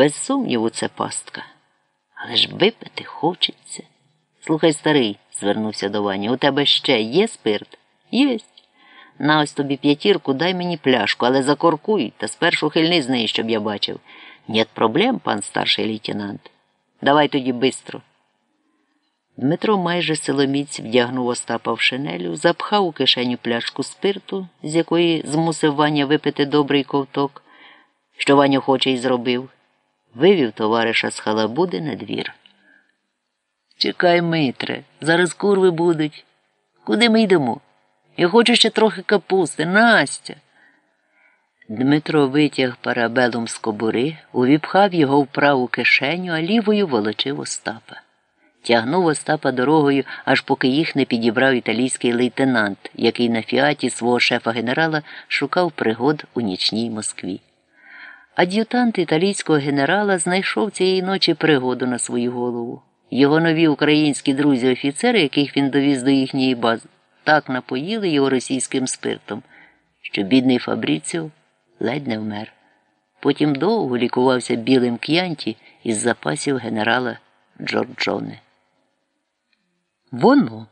Без сумніву, це пастка. Але ж випити хочеться. Слухай, старий, звернувся до Вані, у тебе ще є спирт? Єсть. На ось тобі п'ятірку, дай мені пляшку, але закоркуй та спершу хильни з неї, щоб я бачив. Нет проблем, пан старший лейтенант. Давай тоді бистро. Дмитро майже силоміць вдягнув Остапа в шинелю, запхав у кишеню пляшку спирту, з якої змусив Ваня випити добрий ковток, що Ваня хоче й зробив, вивів товариша з халабуди на двір. Чекай, Митре, зараз курви будуть. Куди ми йдемо? Я хочу ще трохи капусти, Настя. Дмитро витяг парабелом з кобури, увіпхав його в праву кишеню, а лівою волочив Остапа. Тягнув Остапа дорогою, аж поки їх не підібрав італійський лейтенант, який на фіаті свого шефа генерала шукав пригод у нічній Москві. Ад'ютант італійського генерала знайшов цієї ночі пригоду на свою голову. Його нові українські друзі-офіцери, яких він довіз до їхньої бази, так напоїли його російським спиртом, що бідний Фабріціо ледь не вмер. Потім довго лікувався білим к'янті із запасів генерала Джорджоне. Воно.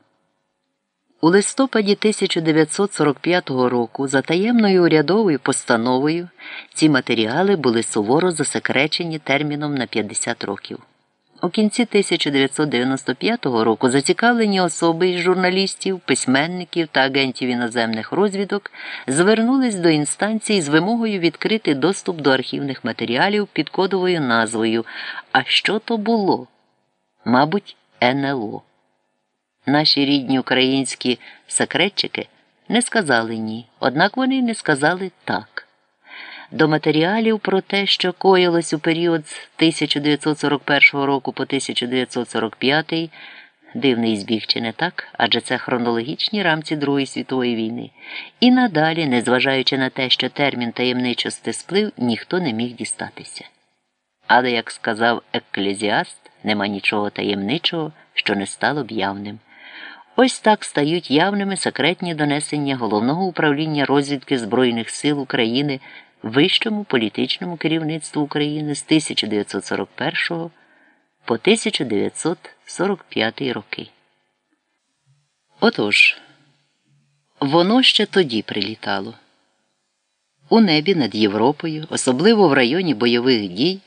У листопаді 1945 року за таємною урядовою постановою ці матеріали були суворо засекречені терміном на 50 років. У кінці 1995 року зацікавлені особи із журналістів, письменників та агентів іноземних розвідок звернулись до інстанції з вимогою відкрити доступ до архівних матеріалів під кодовою назвою. А що то було? Мабуть, НЛО. Наші рідні українські секретчики не сказали ні, однак вони не сказали так. До матеріалів про те, що коїлось у період з 1941 року по 1945, дивний збіг чи не так, адже це хронологічні рамці Другої світової війни. І надалі, незважаючи на те, що термін таємничости сплив, ніхто не міг дістатися. Але, як сказав еклезіаст, нема нічого таємничого, що не стало б явним. Ось так стають явними секретні донесення головного управління розвідки Збройних сил України вищому політичному керівництву України з 1941 по 1945 роки. Отож, воно ще тоді прилітало. У небі над Європою, особливо в районі бойових дій,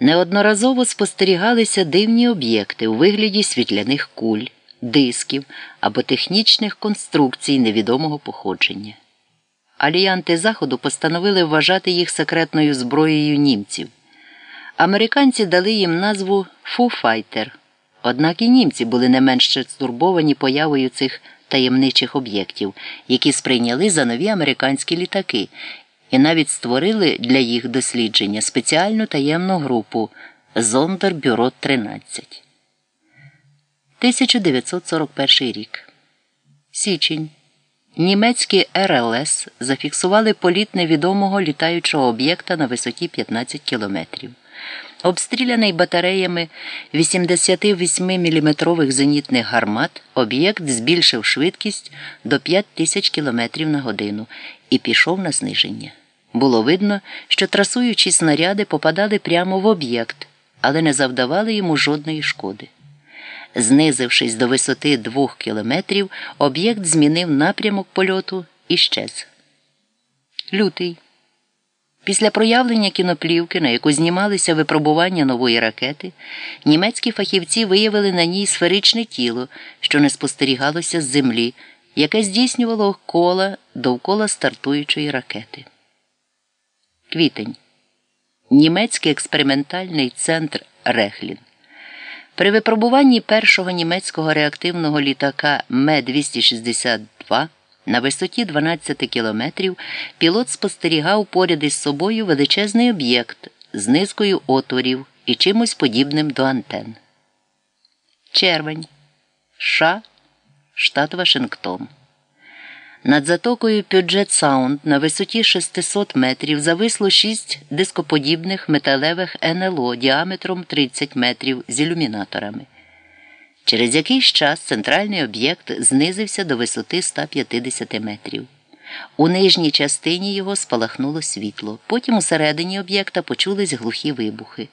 неодноразово спостерігалися дивні об'єкти у вигляді світляних куль, дисків або технічних конструкцій невідомого походження. Аліянти Заходу постановили вважати їх секретною зброєю німців. Американці дали їм назву Фуфайтер. Однак і німці були не менш стурбовані появою цих таємничих об'єктів, які сприйняли за нові американські літаки, і навіть створили для їх дослідження спеціальну таємну групу Зондербюро 13. 1941 рік. Січень. Німецькі РЛС зафіксували політ невідомого літаючого об'єкта на висоті 15 кілометрів. Обстріляний батареями 88-мм зенітних гармат, об'єкт збільшив швидкість до 5000 км на годину і пішов на зниження. Було видно, що трасуючі снаряди попадали прямо в об'єкт, але не завдавали йому жодної шкоди. Знизившись до висоти двох кілометрів, об'єкт змінив напрямок польоту і щез. Лютий. Після проявлення кіноплівки, на яку знімалися випробування нової ракети, німецькі фахівці виявили на ній сферичне тіло, що не спостерігалося з землі, яке здійснювало кола довкола стартуючої ракети. Квітень. Німецький експериментальний центр Рехлін. При випробуванні першого німецького реактивного літака Ме-262 на висоті 12 кілометрів пілот спостерігав поряд із собою величезний об'єкт з низкою отворів і чимось подібним до антен. Червень. США, штат Вашингтон. Над затокою Пюджет Саунд на висоті 600 метрів зависло шість дископодібних металевих НЛО діаметром 30 метрів з ілюмінаторами. Через якийсь час центральний об'єкт знизився до висоти 150 метрів. У нижній частині його спалахнуло світло. Потім усередині об'єкта почулись глухі вибухи.